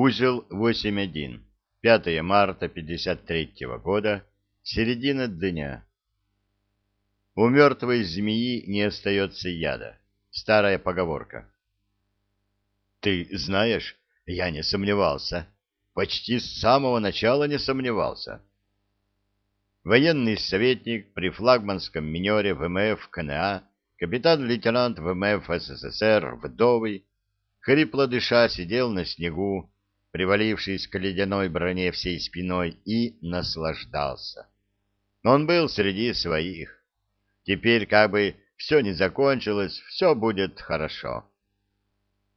Узел 8.1. 5 марта 53 года. Середина дня. У мертвой змеи не остается яда. Старая поговорка. Ты знаешь, я не сомневался. Почти с самого начала не сомневался. Военный советник при флагманском минере ВМФ КНА, капитан-лейтенант ВМФ СССР Вдовый, хрипло дыша сидел на снегу, привалившись к ледяной броне всей спиной, и наслаждался. Он был среди своих. Теперь, как бы все не закончилось, все будет хорошо.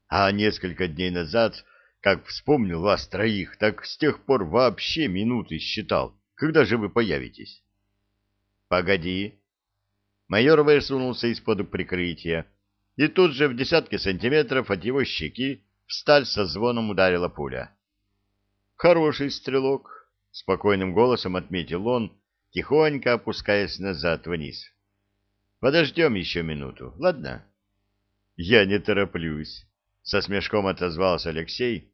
А несколько дней назад, как вспомнил вас троих, так с тех пор вообще минуты считал. Когда же вы появитесь? Погоди. Майор высунулся из-под прикрытия, и тут же в десятке сантиметров от его щеки в сталь со звоном ударила пуля. «Хороший стрелок», — спокойным голосом отметил он, тихонько опускаясь назад вниз. «Подождем еще минуту, ладно?» «Я не тороплюсь», — со смешком отозвался Алексей,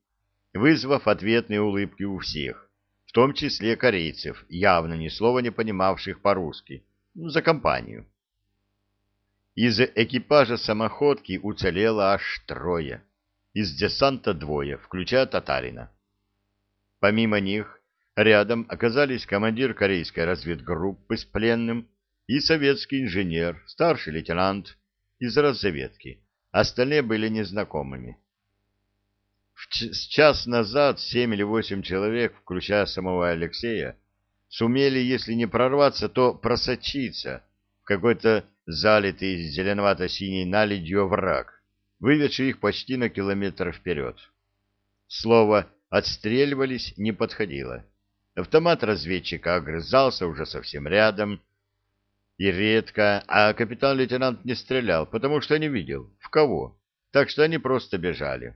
вызвав ответные улыбки у всех, в том числе корейцев, явно ни слова не понимавших по-русски, ну, за компанию. Из экипажа самоходки уцелело аж трое из десанта двое, включая татарина. Помимо них, рядом оказались командир корейской разведгруппы с пленным и советский инженер, старший лейтенант из разведки. Остальные были незнакомыми. С час назад семь или восемь человек, включая самого Алексея, сумели, если не прорваться, то просочиться в какой-то залитый зеленовато-синей наледью враг выведший их почти на километр вперед. Слово «отстреливались» не подходило. Автомат разведчика огрызался уже совсем рядом и редко, а капитан-лейтенант не стрелял, потому что не видел, в кого, так что они просто бежали.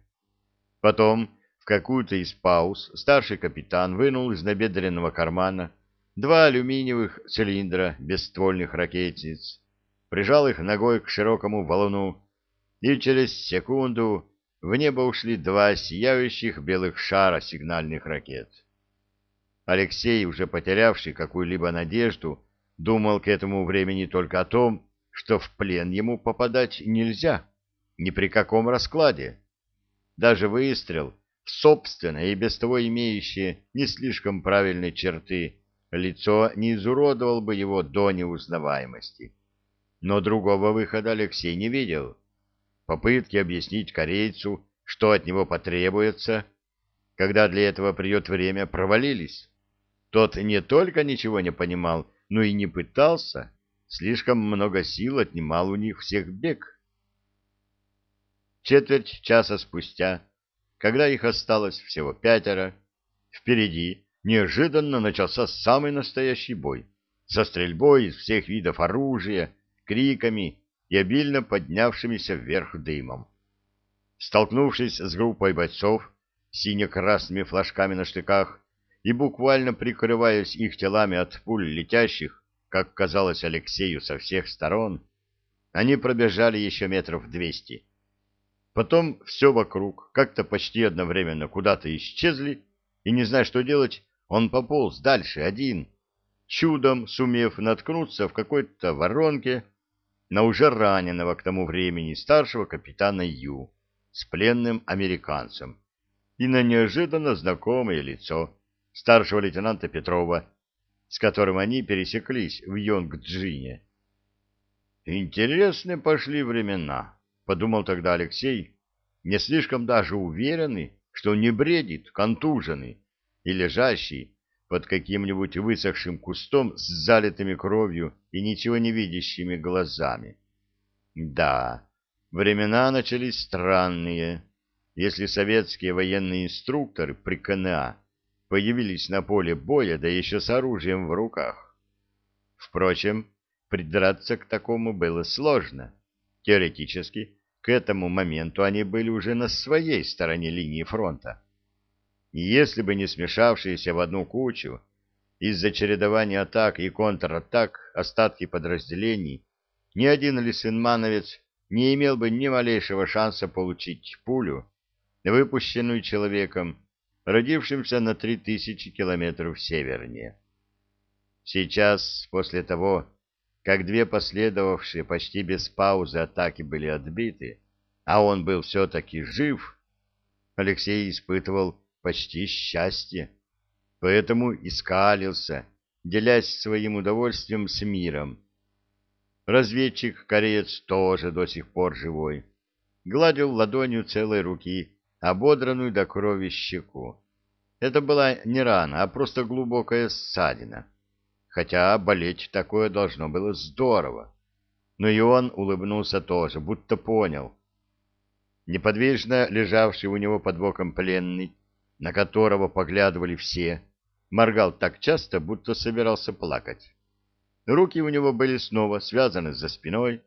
Потом в какую-то из пауз старший капитан вынул из набедренного кармана два алюминиевых цилиндра бесствольных ракетниц, прижал их ногой к широкому валуну и через секунду в небо ушли два сияющих белых шара сигнальных ракет. Алексей, уже потерявший какую-либо надежду, думал к этому времени только о том, что в плен ему попадать нельзя, ни при каком раскладе. Даже выстрел в собственное и без того имеющее не слишком правильные черты лицо не изуродовал бы его до неузнаваемости. Но другого выхода Алексей не видел. Попытки объяснить корейцу, что от него потребуется, когда для этого придет время, провалились. Тот не только ничего не понимал, но и не пытался, слишком много сил отнимал у них всех бег. Четверть часа спустя, когда их осталось всего пятеро, впереди неожиданно начался самый настоящий бой, со стрельбой из всех видов оружия, криками и обильно поднявшимися вверх дымом. Столкнувшись с группой бойцов, сине-красными флажками на штыках и буквально прикрываясь их телами от пуль летящих, как казалось Алексею со всех сторон, они пробежали еще метров двести. Потом все вокруг как-то почти одновременно куда-то исчезли, и, не зная, что делать, он пополз дальше один, чудом сумев наткнуться в какой-то воронке на уже раненого к тому времени старшего капитана Ю с пленным американцем и на неожиданно знакомое лицо старшего лейтенанта Петрова, с которым они пересеклись в Йонг-Джине. «Интересны пошли времена», — подумал тогда Алексей, не слишком даже уверенный, что не бредит, контуженный и лежащий под каким-нибудь высохшим кустом с залитыми кровью и ничего не видящими глазами. Да, времена начались странные. Если советские военные инструкторы при КНА появились на поле боя, да еще с оружием в руках. Впрочем, придраться к такому было сложно. Теоретически, к этому моменту они были уже на своей стороне линии фронта. И если бы не смешавшиеся в одну кучу из-за чередования атак и контратак остатки подразделений, ни один лисенмановец не имел бы ни малейшего шанса получить пулю, выпущенную человеком, родившимся на три тысячи километров севернее. Сейчас, после того, как две последовавшие почти без паузы атаки были отбиты, а он был все-таки жив, Алексей испытывал почти счастье, поэтому искалился, делясь своим удовольствием с миром. Разведчик-кореец тоже до сих пор живой, гладил ладонью целой руки, ободранную до крови щеку. Это была не рана, а просто глубокая ссадина. Хотя болеть такое должно было здорово. Но и он улыбнулся тоже, будто понял. Неподвижно лежавший у него под боком пленный, на которого поглядывали все, моргал так часто, будто собирался плакать. Руки у него были снова связаны за спиной,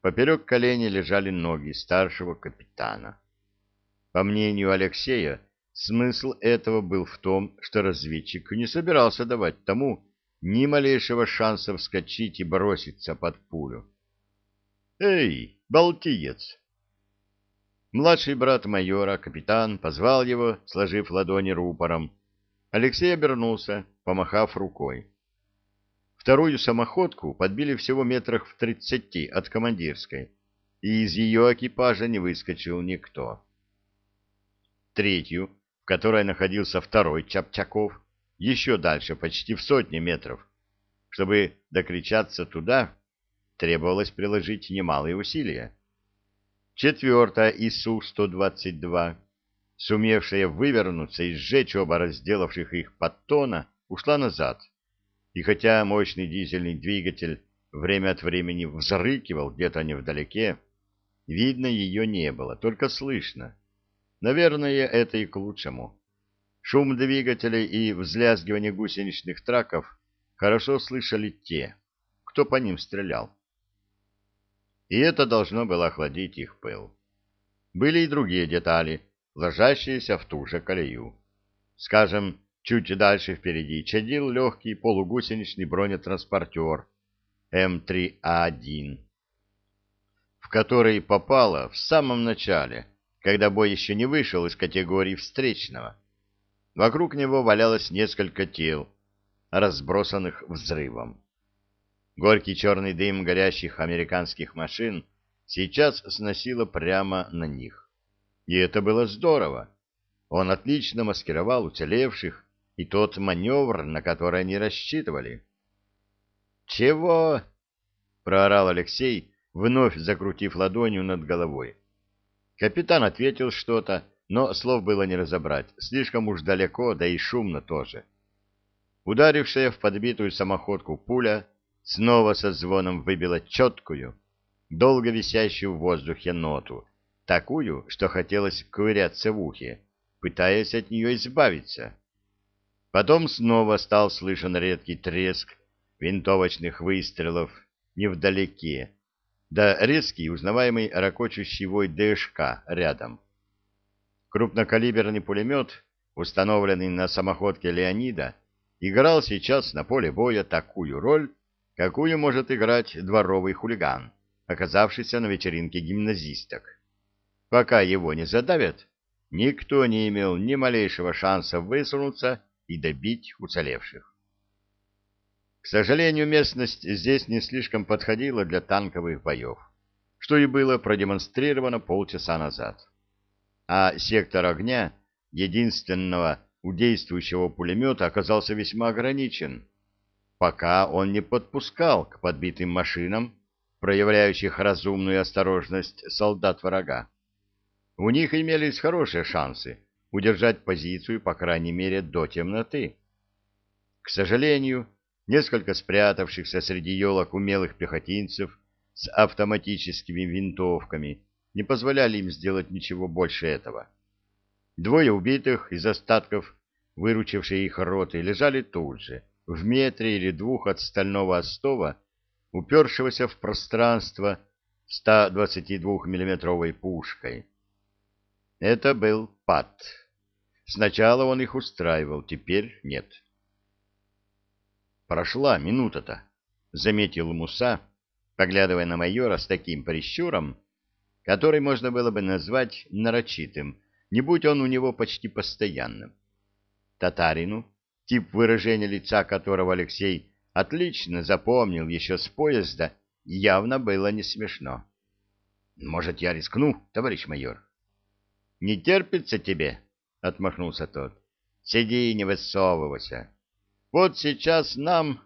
поперек колени лежали ноги старшего капитана. По мнению Алексея, смысл этого был в том, что разведчик не собирался давать тому ни малейшего шанса вскочить и броситься под пулю. «Эй, балтиец!» Младший брат майора, капитан, позвал его, сложив ладони рупором. Алексей обернулся, помахав рукой. Вторую самоходку подбили всего метрах в тридцати от командирской, и из ее экипажа не выскочил никто. Третью, в которой находился второй Чапчаков, еще дальше, почти в сотни метров. Чтобы докричаться туда, требовалось приложить немалые усилия. Четвертая ИСУ-122, сумевшая вывернуться и сжечь оба разделавших их подтона, ушла назад. И хотя мощный дизельный двигатель время от времени взрыкивал где-то невдалеке, видно ее не было, только слышно. Наверное, это и к лучшему. Шум двигателей и взлязгивание гусеничных траков хорошо слышали те, кто по ним стрелял и это должно было охладить их пыл. Были и другие детали, ложащиеся в ту же колею. Скажем, чуть дальше впереди чадил легкий полугусеничный бронетранспортер М3А1, в который попало в самом начале, когда бой еще не вышел из категории встречного. Вокруг него валялось несколько тел, разбросанных взрывом. Горький черный дым горящих американских машин сейчас сносило прямо на них. И это было здорово. Он отлично маскировал уцелевших и тот маневр, на который они рассчитывали. «Чего?» — проорал Алексей, вновь закрутив ладонью над головой. Капитан ответил что-то, но слов было не разобрать, слишком уж далеко, да и шумно тоже. Ударившая в подбитую самоходку пуля снова со звоном выбила четкую, долго висящую в воздухе ноту, такую, что хотелось ковыряться в ухе, пытаясь от нее избавиться. Потом снова стал слышен редкий треск винтовочных выстрелов невдалеке, да резкий, узнаваемый ракочущий вой ДШК рядом. Крупнокалиберный пулемет, установленный на самоходке Леонида, играл сейчас на поле боя такую роль, какую может играть дворовый хулиган, оказавшийся на вечеринке гимназисток. Пока его не задавят, никто не имел ни малейшего шанса высунуться и добить уцелевших. К сожалению, местность здесь не слишком подходила для танковых боев, что и было продемонстрировано полчаса назад. А сектор огня единственного у действующего пулемета оказался весьма ограничен пока он не подпускал к подбитым машинам, проявляющих разумную осторожность солдат врага. У них имелись хорошие шансы удержать позицию, по крайней мере, до темноты. К сожалению, несколько спрятавшихся среди елок умелых пехотинцев с автоматическими винтовками не позволяли им сделать ничего больше этого. Двое убитых из остатков, выручившей их роты, лежали тут же, в метре или двух от стального остова, упершегося в пространство 122-миллиметровой пушкой. Это был пад. Сначала он их устраивал, теперь нет. Прошла минута-то, заметил Муса, поглядывая на майора с таким прищуром, который можно было бы назвать нарочитым, не будь он у него почти постоянным. татарину, тип выражения лица которого Алексей отлично запомнил еще с поезда, явно было не смешно. «Может, я рискну, товарищ майор?» «Не терпится тебе?» — отмахнулся тот. «Сиди и не высовывайся. Вот сейчас нам...»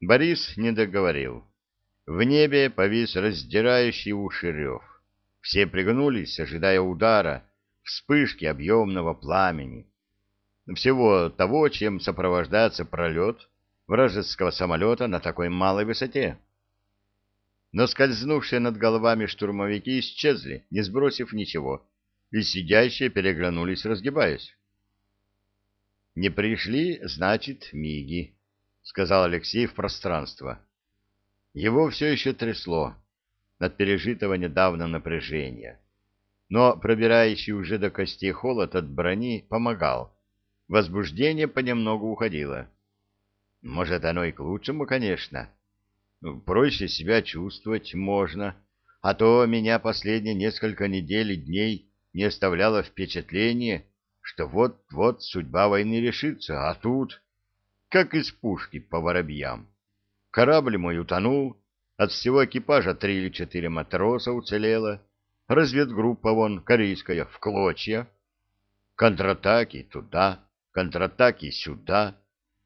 Борис не договорил. В небе повис раздирающий уши рев. Все пригнулись, ожидая удара, вспышки объемного пламени. Всего того, чем сопровождается пролет вражеского самолета на такой малой высоте. Но скользнувшие над головами штурмовики исчезли, не сбросив ничего, и сидящие переглянулись, разгибаясь. «Не пришли, значит, миги», — сказал Алексей в пространство. Его все еще трясло от пережитого недавно напряжения. Но пробирающий уже до костей холод от брони помогал. Возбуждение понемногу уходило. Может, оно и к лучшему, конечно. Проще себя чувствовать можно. А то меня последние несколько недель и дней не оставляло впечатление, что вот-вот судьба войны решится, а тут, как из пушки по воробьям. Корабль мой утонул, от всего экипажа три или четыре матроса уцелело, разведгруппа вон, корейская, в клочья. Контратаки туда, контратаки сюда,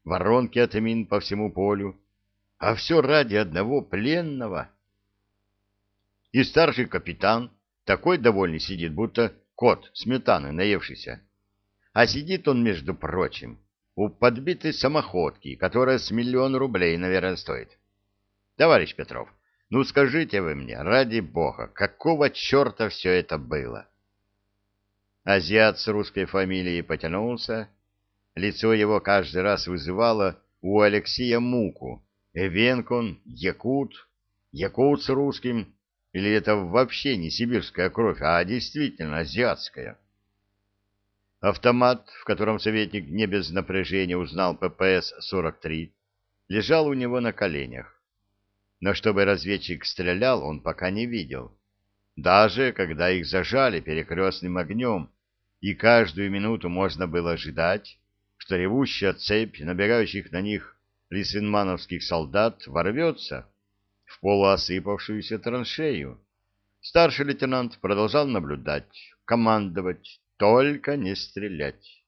воронки от мин по всему полю. А все ради одного пленного. И старший капитан такой довольный сидит, будто кот сметаны наевшийся. А сидит он, между прочим, у подбитой самоходки, которая с миллион рублей, наверное, стоит. Товарищ Петров, ну скажите вы мне, ради бога, какого черта все это было? Азиат с русской фамилией потянулся. Лицо его каждый раз вызывало у Алексея муку. Эвенк он, якут, якут с русским, или это вообще не сибирская кровь, а действительно азиатская? Автомат, в котором советник не без напряжения узнал ППС-43, лежал у него на коленях но чтобы разведчик стрелял, он пока не видел. Даже когда их зажали перекрестным огнем, и каждую минуту можно было ожидать, что ревущая цепь набегающих на них лисвинмановских солдат ворвется в полуосыпавшуюся траншею. Старший лейтенант продолжал наблюдать, командовать, только не стрелять.